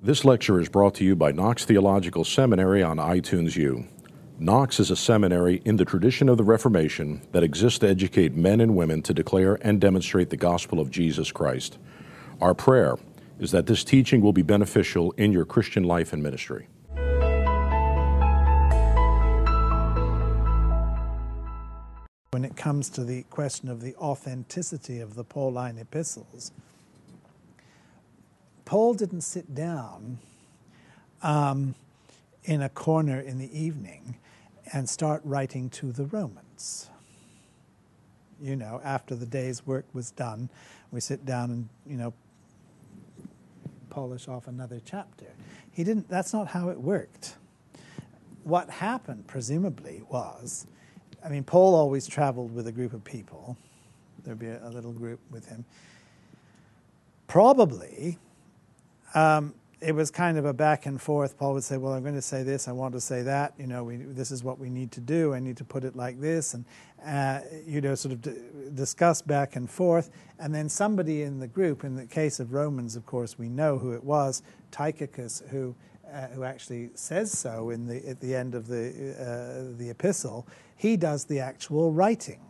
This lecture is brought to you by Knox Theological Seminary on iTunes U. Knox is a seminary in the tradition of the Reformation that exists to educate men and women to declare and demonstrate the gospel of Jesus Christ. Our prayer is that this teaching will be beneficial in your Christian life and ministry. When it comes to the question of the authenticity of the Pauline epistles, Paul didn't sit down um, in a corner in the evening and start writing to the Romans. You know, after the day's work was done, we sit down and, you know, polish off another chapter. He didn't, that's not how it worked. What happened, presumably, was I mean, Paul always traveled with a group of people. There'd be a, a little group with him. Probably, um, it was kind of a back and forth. Paul would say, "Well, I'm going to say this. I want to say that. You know, we, this is what we need to do. I need to put it like this." And uh, you know, sort of d- discuss back and forth. And then somebody in the group, in the case of Romans, of course, we know who it was, Tychicus, who uh, who actually says so in the at the end of the uh, the epistle. He does the actual writing.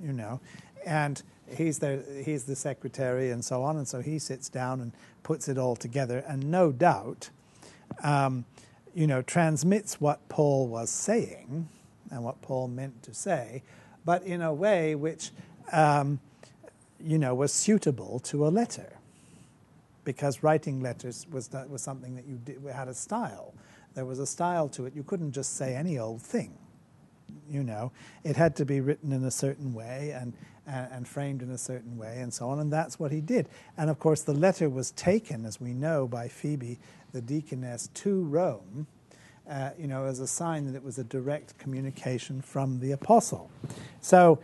You know, and he's the he's the secretary and so on, and so he sits down and puts it all together, and no doubt, um, you know, transmits what Paul was saying and what Paul meant to say, but in a way which, um, you know, was suitable to a letter, because writing letters was was something that you did, had a style. There was a style to it. You couldn't just say any old thing you know, it had to be written in a certain way and, and, and, framed in a certain way and so on, and that's what he did. And of course, the letter was taken, as we know, by Phoebe, the deaconess, to Rome, uh, you know, as a sign that it was a direct communication from the apostle. So,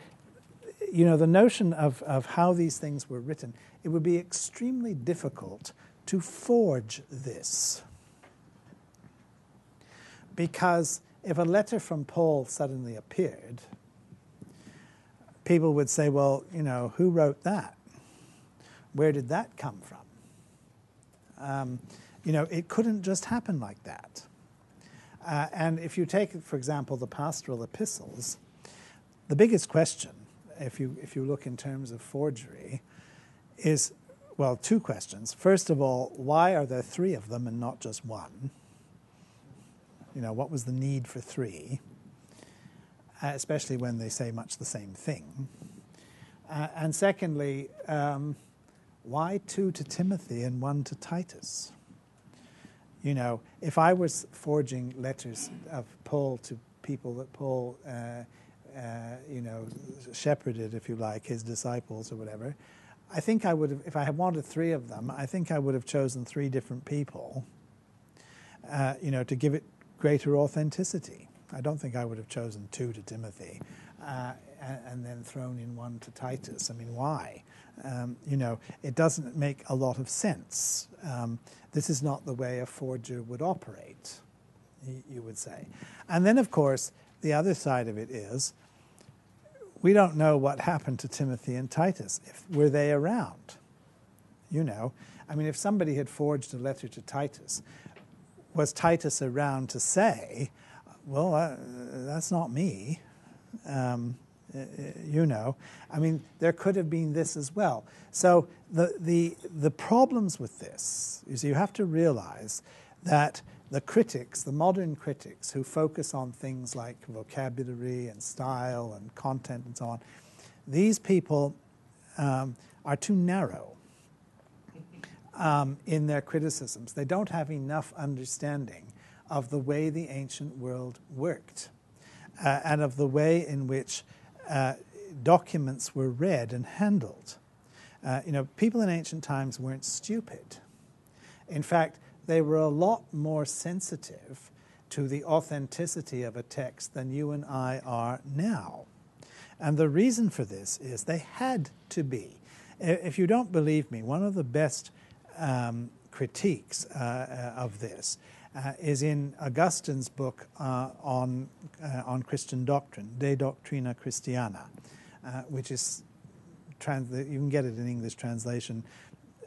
you know, the notion of, of how these things were written, it would be extremely difficult to forge this because if a letter from Paul suddenly appeared, people would say, well, you know, who wrote that? Where did that come from? Um, you know, it couldn't just happen like that. Uh, and if you take, for example, the pastoral epistles, the biggest question, if you, if you look in terms of forgery, is well, two questions. First of all, why are there three of them and not just one? You know, what was the need for three? Uh, especially when they say much the same thing. Uh, and secondly, um, why two to Timothy and one to Titus? You know, if I was forging letters of Paul to people that Paul, uh, uh you know, shepherded, if you like, his disciples or whatever, I think I would have, if I had wanted three of them, I think I would have chosen three different people, uh, you know, to give it greater authenticity. I don't think I would have chosen two to Timothy uh, and, and, then thrown in one to Titus. I mean, why? Um, you know, it doesn't make a lot of sense. Um, this is not the way a forger would operate, you would say. And then, of course, the other side of it is we don't know what happened to Timothy and Titus. If, were they around? You know, I mean, if somebody had forged a letter to Titus, was Titus around to say, well, uh, that's not me? Um, you know, I mean, there could have been this as well. So the, the, the problems with this is you have to realize that the critics, the modern critics who focus on things like vocabulary and style and content and so on, these people um, are too narrow um, in their criticisms. They don't have enough understanding of the way the ancient world worked uh, and of the way in which uh, documents were read and handled. Uh, you know, people in ancient times weren't stupid. In fact, they were a lot more sensitive to the authenticity of a text than you and I are now. And the reason for this is they had to be. If you don't believe me, one of the best um, critiques uh, uh, of this uh, is in Augustine's book on, on Christian doctrine, De Doctrina Christiana, which is, trans- you can get it in English translation,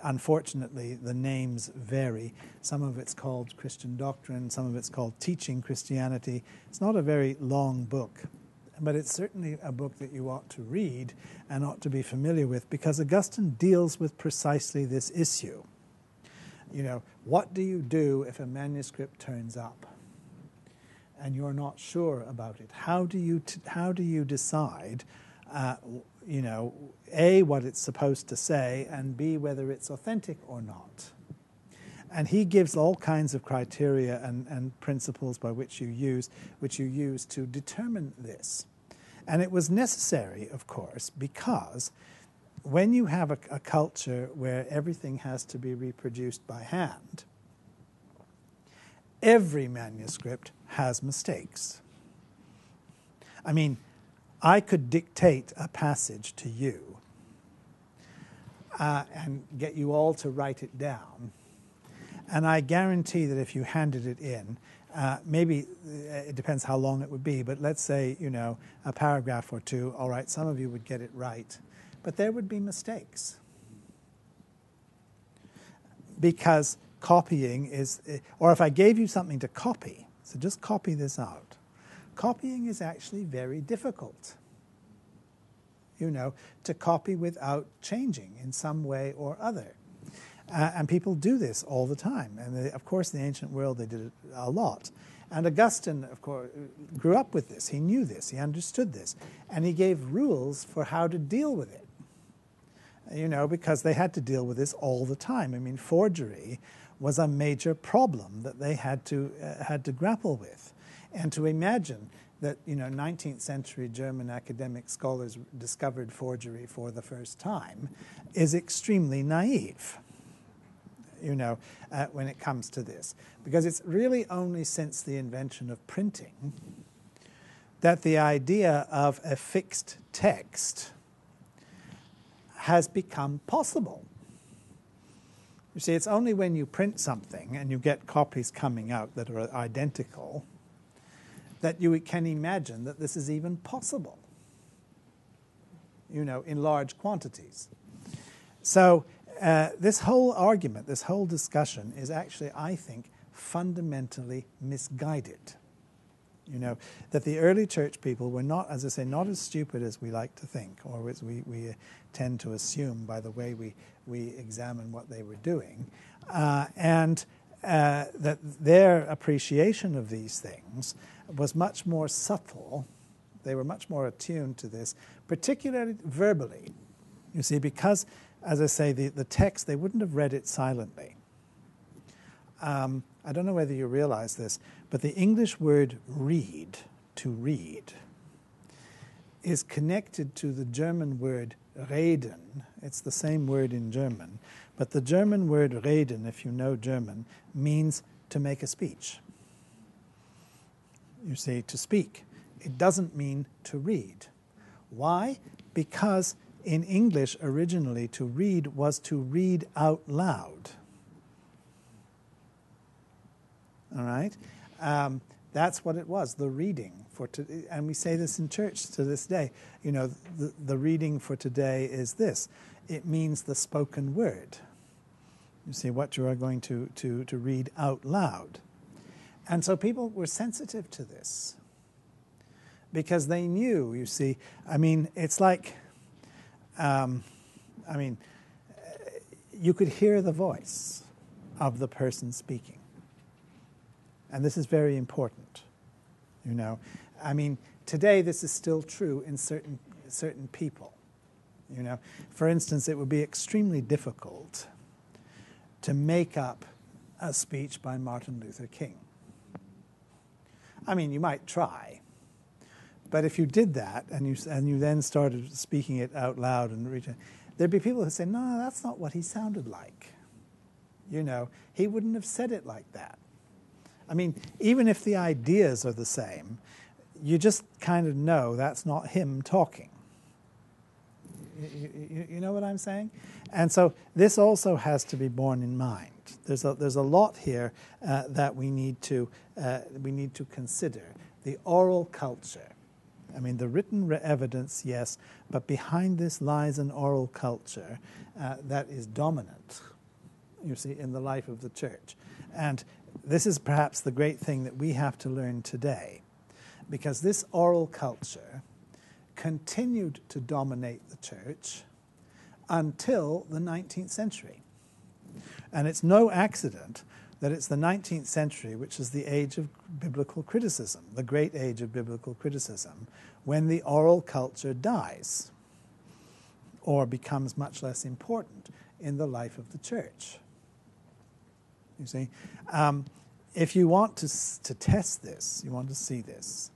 unfortunately, the names vary. Some of it's called Christian doctrine, some of it's called teaching Christianity. It's not a very long book, but it's certainly a book that you ought to read and ought to be familiar with because Augustine deals with precisely this issue. You know, what do you do if a manuscript turns up and you're not sure about it? How do you, how do you decide, uh, you know, A, what it's supposed to say, and B, whether it's authentic or not? And he gives all kinds of criteria and, and principles by which you use, which you use to determine this. And it was necessary, of course, because when you have a, a culture where everything has to be reproduced by hand, every manuscript has mistakes. I mean, I could dictate a passage to you uh, and get you all to write it down. And I guarantee that if you handed it in, uh, maybe uh, it depends how long it would be, but let's say, you know, a paragraph or two, all right, some of you would get it right, but there would be mistakes. Because copying is, or if I gave you something to copy, so just copy this out, copying is actually very difficult. You know, to copy without changing in some way or other. Uh, and people do this all the time. And they, of course, in the ancient world, they did it a lot. And Augustine, of course, grew up with this. He knew this. He understood this. And he gave rules for how to deal with it. You know, because they had to deal with this all the time. I mean, forgery was a major problem that they had to, uh, had to grapple with. And to imagine that, you know, 19th century German academic scholars discovered forgery for the first time is extremely naive you know, uh, when it comes to this. Because it's really only since the invention of printing that the idea of a fixed text has become possible. You see, it's only when you print something and you get copies coming out that are identical that you can imagine that this is even possible, you know, in large quantities. So uh, this whole argument, this whole discussion is actually, I think, fundamentally misguided. You know, that the early church people were not, as I say, not as stupid as we like to think, or as we, we tend to assume by the way we, we examine what they were doing. Uh, and uh, that their appreciation of these things was much more subtle. They were much more attuned to this, particularly verbally. You see, because as I say, the, the text, they wouldn't have read it silently. Um, I don't know whether you realize this, but the English word read, to read, is connected to the German word reden. It's the same word in German, but the German word reden, if you know German, means to make a speech. You see, to speak. It doesn't mean to read. Why? Because in English originally to read was to read out loud. All right? Um, that's what it was, the reading for today. and we say this in church to this day. You know, the, the reading for today is this. It means the spoken word. You see what you are going to, to, to read out loud. And so people were sensitive to this because they knew, you see, I mean, it's like um, I mean, you could hear the voice of the person speaking. And this is very important. You know, I mean, today this is still true in certain, certain people. You know, for instance, it would be extremely difficult to make up a speech by Martin Luther King. I mean, you might try, but if you did that and you, and you then started speaking it out loud and reaching, there'd be people who say, no, that's not what he sounded like. You know, he wouldn't have said it like that. I mean, even if the ideas are the same, you just kind of know that's not him talking. You, you, you, know what I'm saying? And so this also has to be borne in mind. There's a, there's a lot here uh, that we need, to, uh, we need to consider. The oral culture I mean, the written evidence, yes, but behind this lies an oral culture uh, that is dominant, you see, in the life of the church. And this is perhaps the great thing that we have to learn today, because this oral culture continued to dominate the church until the 19th century. And it's no accident that it's the 19th century, which is the age of biblical criticism, the great age of biblical criticism, when the oral culture dies or becomes much less important in the life of the church. You see? Um, if you want to, to test this, you want to see this,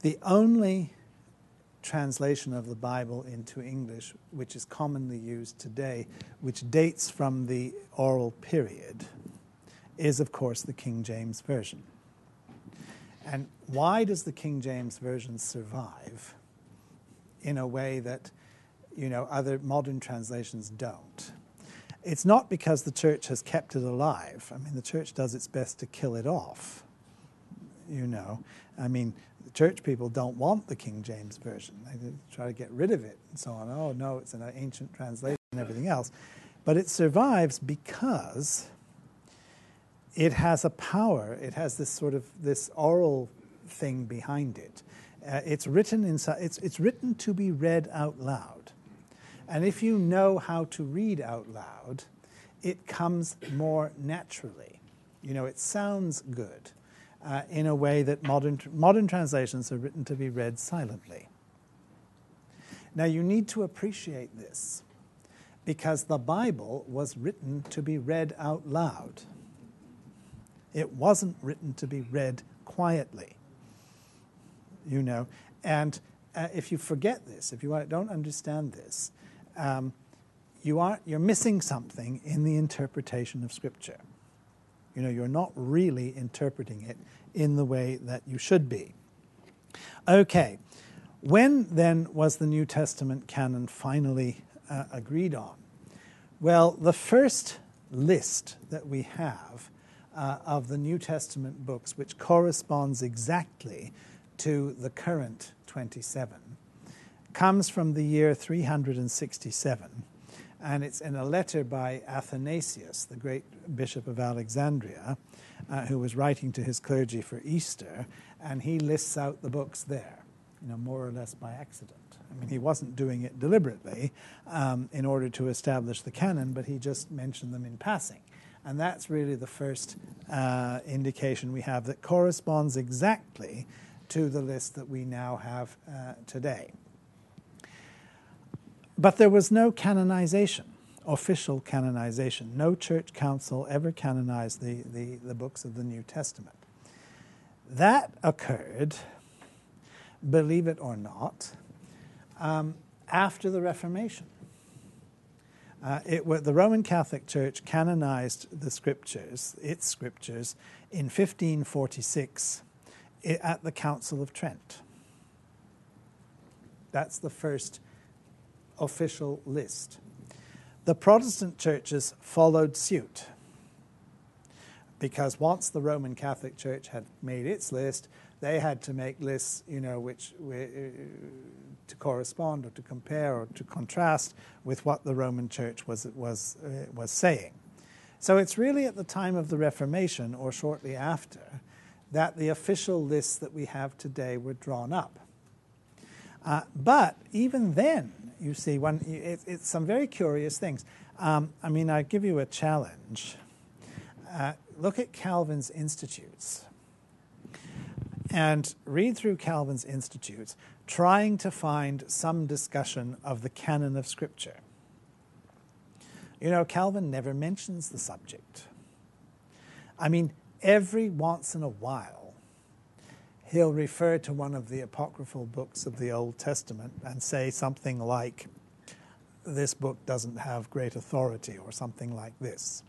the only translation of the Bible into English, which is commonly used today, which dates from the oral period, is, of course, the King James Version. And why does the King James Version survive in a way that you know, other modern translations don't? It's not because the church has kept it alive. I mean, the church does its best to kill it off. You know, I mean, church people don't want the King James Version. They try to get rid of it and so on. Oh, no, it's an ancient translation and everything else. But it survives because it has a power, it has this sort of this oral thing behind it. Uh, it's, written inside, it's, it's written to be read out loud. And if you know how to read out loud, it comes more naturally. You know, it sounds good uh, in a way that modern, modern translations are written to be read silently. Now, you need to appreciate this because the Bible was written to be read out loud. It wasn't written to be read quietly. You know, and uh, if you forget this, if you don't understand this, um, you are, you're missing something in the interpretation of Scripture. You know, you're not really interpreting it in the way that you should be. Okay, when then was the New Testament canon finally uh, agreed on? Well, the first list that we have uh, of the New Testament books, which corresponds exactly to the current 27, comes from the year 367 and it's in a letter by Athanasius, the great bishop of Alexandria, uh, who was writing to his clergy for Easter, and he lists out the books there, you know, more or less by accident. I mean, he wasn't doing it deliberately um, in order to establish the canon, but he just mentioned them in passing. And that's really the first uh, indication we have that corresponds exactly to the list that we now have uh, today. But there was no canonization, official canonization. No church council ever canonized the, the, the books of the New Testament. That occurred, believe it or not, um, after the Reformation. Uh, the Roman Catholic Church canonized the scriptures, its scriptures, in 1546 at the Council of Trent. That's the first official list. The Protestant churches followed suit because once the Roman Catholic Church had made its list, they had to make lists, you know, which uh, to correspond or to compare or to contrast with what the Roman Church was was uh, was saying. So it's really at the time of the Reformation or shortly after that the official lists that we have today were drawn up. Uh, but even then, you see, when it, it's some very curious things. Um, I mean, I give you a challenge. Uh, look at Calvin's Institutes and read through Calvin's Institutes, trying to find some discussion of the canon of Scripture. You know, Calvin never mentions the subject. I mean, every once in a while, he'll refer to one of the apocryphal books of the Old Testament and say something like, This book doesn't have great authority, or something like this.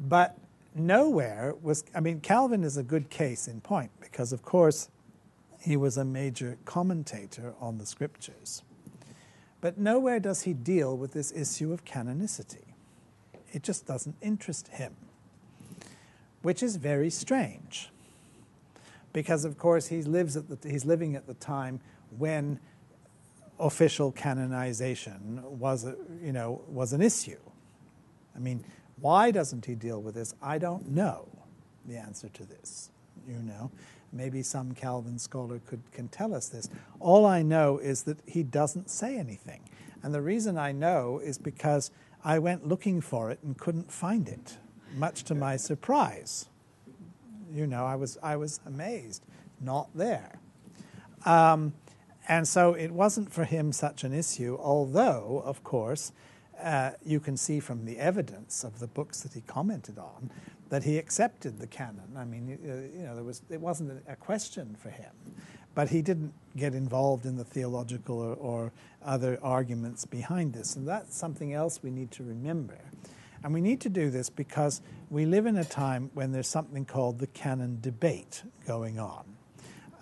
But nowhere was, I mean, Calvin is a good case in point because, of course, he was a major commentator on the scriptures. But nowhere does he deal with this issue of canonicity. It just doesn't interest him, which is very strange because of course he lives at the, he's living at the time when official canonization was, a, you know, was an issue. I mean, why doesn't he deal with this? I don't know the answer to this. You know, maybe some Calvin scholar could can tell us this. All I know is that he doesn't say anything, and the reason I know is because I went looking for it and couldn't find it, much to my surprise. You know, I was I was amazed, not there. Um, and so it wasn't for him such an issue, although, of course, uh, you can see from the evidence of the books that he commented on that he accepted the canon. I mean, uh, you know, there was, it wasn't a question for him, but he didn't get involved in the theological or, or other arguments behind this. And that's something else we need to remember. And we need to do this because we live in a time when there's something called the canon debate going on.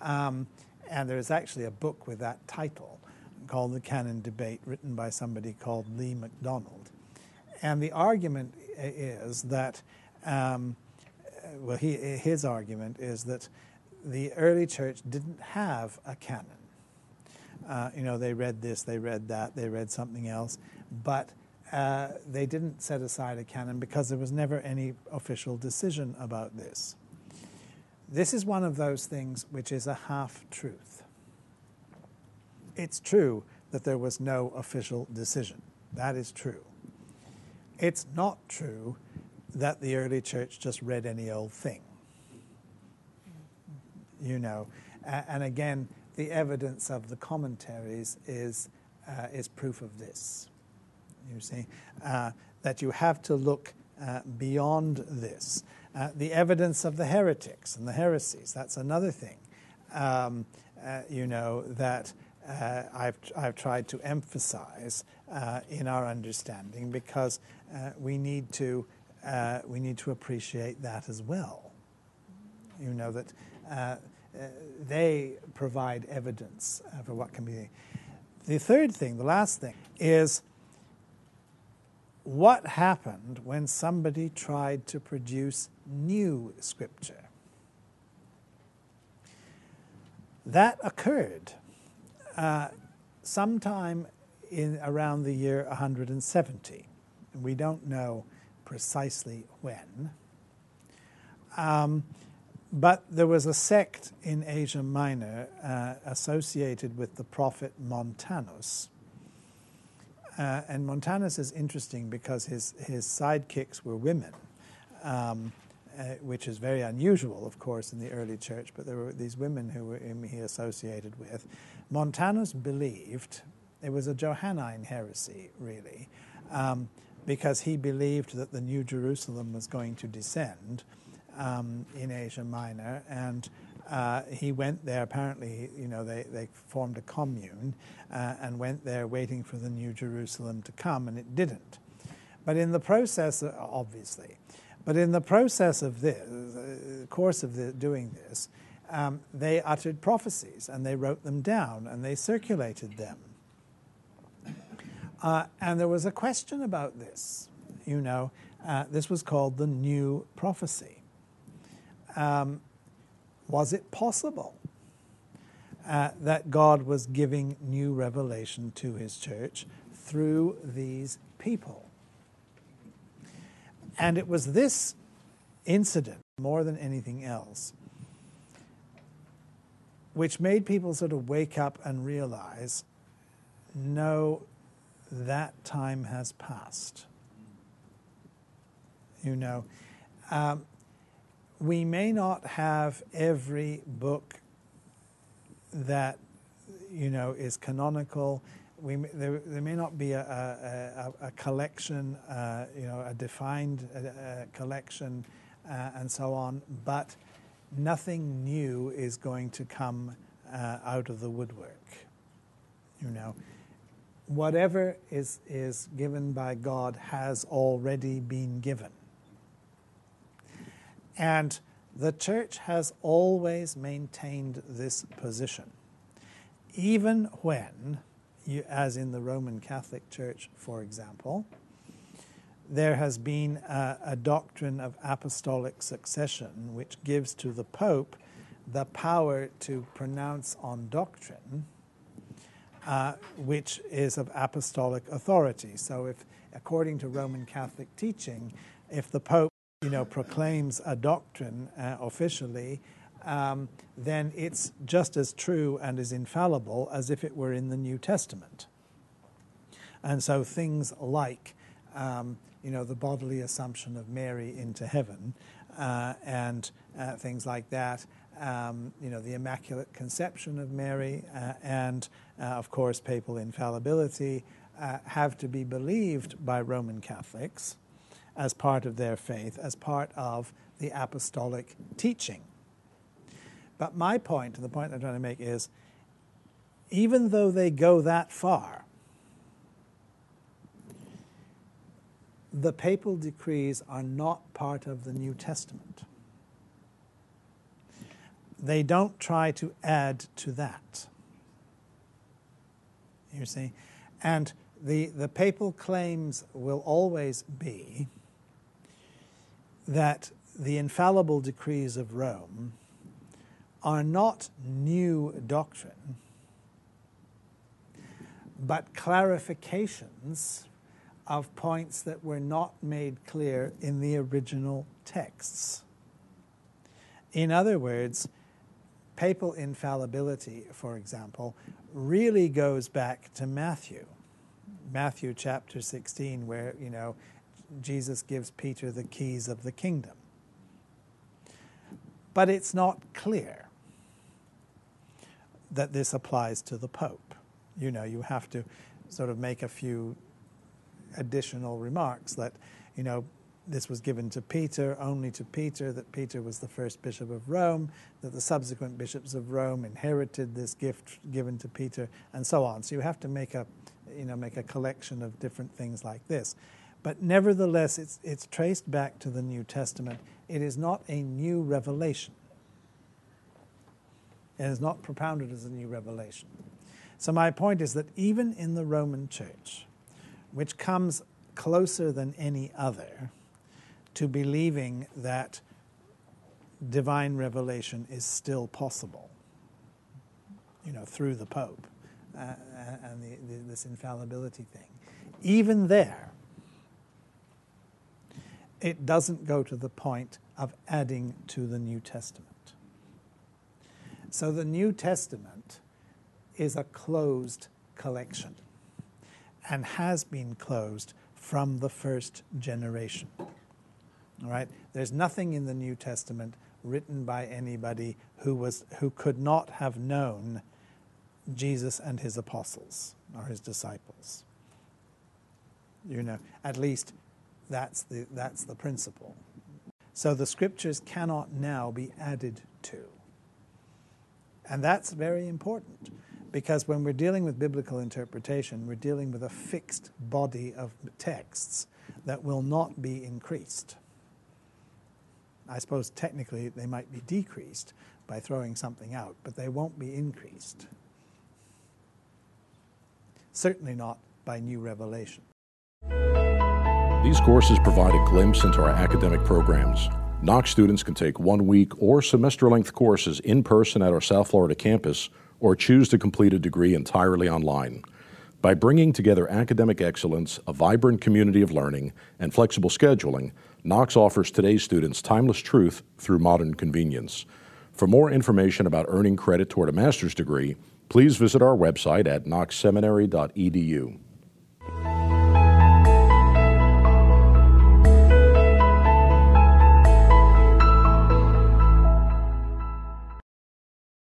Um, and there's actually a book with that title called The Canon Debate, written by somebody called Lee McDonald. And the argument is that, um, well, he, his argument is that the early church didn't have a canon. Uh, you know, they read this, they read that, they read something else, but uh, they didn't set aside a canon because there was never any official decision about this. This is one of those things which is a half truth. It's true that there was no official decision. That is true. It's not true that the early church just read any old thing. You know, and again, the evidence of the commentaries is, uh, is proof of this. You see, uh, that you have to look uh, beyond this. Uh, the evidence of the heretics and the heresies, that's another thing, um, uh, you know, that uh, I've, I've tried to emphasize uh, in our understanding because we, need to, we need to appreciate that as well. You know, that they provide evidence for what can be. The third thing, the last thing, is what happened when somebody tried to produce new scripture. That occurred uh, sometime in around the year 170. We don't know precisely when. Um, but there was a sect in Asia Minor uh, associated with the prophet Montanus. Uh, and Montanus is interesting because his, his sidekicks were women. Um, uh, which is very unusual, of course, in the early church, but there were these women who were, he associated with. Montanus believed, it was a Johannine heresy, really, um, because he believed that the New Jerusalem was going to descend um, in Asia Minor, and uh, he went there. Apparently, you know, they, they formed a commune uh, and went there waiting for the New Jerusalem to come, and it didn't. But in the process, obviously, but in the process of this, uh, course of the, doing this, um, they uttered prophecies and they wrote them down and they circulated them. Uh, and there was a question about this. You know, uh, this was called the New Prophecy. Um, was it possible uh, that God was giving new revelation to his church through these people? And it was this incident, more than anything else, which made people sort of wake up and realize no, that time has passed. You know, um, we may not have every book that, you know, is canonical we, there, there, may not be a, a, a collection, uh, you know, a defined uh, collection uh, and so on, but nothing new is going to come uh, out of the woodwork. You know, whatever is, is given by God has already been given. And the church has always maintained this position, even when as in the Roman Catholic Church, for example, there has been a, a, doctrine of apostolic succession which gives to the Pope the power to pronounce on doctrine uh, which is of apostolic authority. So, if according to Roman Catholic teaching, if the Pope you know proclaims a doctrine uh, officially, um, then it's just as true and as infallible as if it were in the New Testament. And so things like, um, you know, the bodily assumption of Mary into heaven uh, and uh, things like that, um, you know, the Immaculate Conception of Mary uh, and, uh, of course, papal infallibility uh, have to be believed by Roman Catholics as part of their faith, as part of the apostolic teaching. But my point, and the point I'm trying to make is even though they go that far, the papal decrees are not part of the New Testament. They don't try to add to that. You see? And the, the papal claims will always be that the infallible decrees of Rome are not new doctrine, but clarifications of points that were not made clear in the original texts. In other words, papal infallibility, for example, really goes back to Matthew. Matthew chapter 16, where, you know, Jesus gives Peter the keys of the kingdom. But it's not clear that this applies to the Pope. You know, you have to sort of make a few additional remarks that, you know, this was given to Peter, only to Peter, that Peter was the first bishop of Rome, that the subsequent bishops of Rome inherited this gift given to Peter, and so on. So you have to make a, you know, make a collection of different things like this. But nevertheless, it's, it's traced back to the New Testament. It is not a new revelation. It is not propounded as a new revelation. So, my point is that even in the Roman Church, which comes closer than any other to believing that divine revelation is still possible, you know, through the Pope uh, uh and the, the, this infallibility thing, even there, it doesn't go to the point of adding to the New Testament. So the New Testament is a closed collection and has been closed from the first generation. All right? There's nothing in the New Testament written by anybody who was who could not have known Jesus and his apostles or his disciples. You know, at least that's the that's the principle. So the scriptures cannot now be added to. And that's very important because when we're dealing with biblical interpretation, we're dealing with a fixed body of texts that will not be increased. I suppose technically they might be decreased by throwing something out, but they won't be increased. Certainly not by new revelation. These courses provide a glimpse into our academic programs. Knox students can take one week or semester length courses in person at our South Florida campus or choose to complete a degree entirely online. By bringing together academic excellence, a vibrant community of learning, and flexible scheduling, Knox offers today's students timeless truth through modern convenience. For more information about earning credit toward a master's degree, please visit our website at knoxseminary.edu.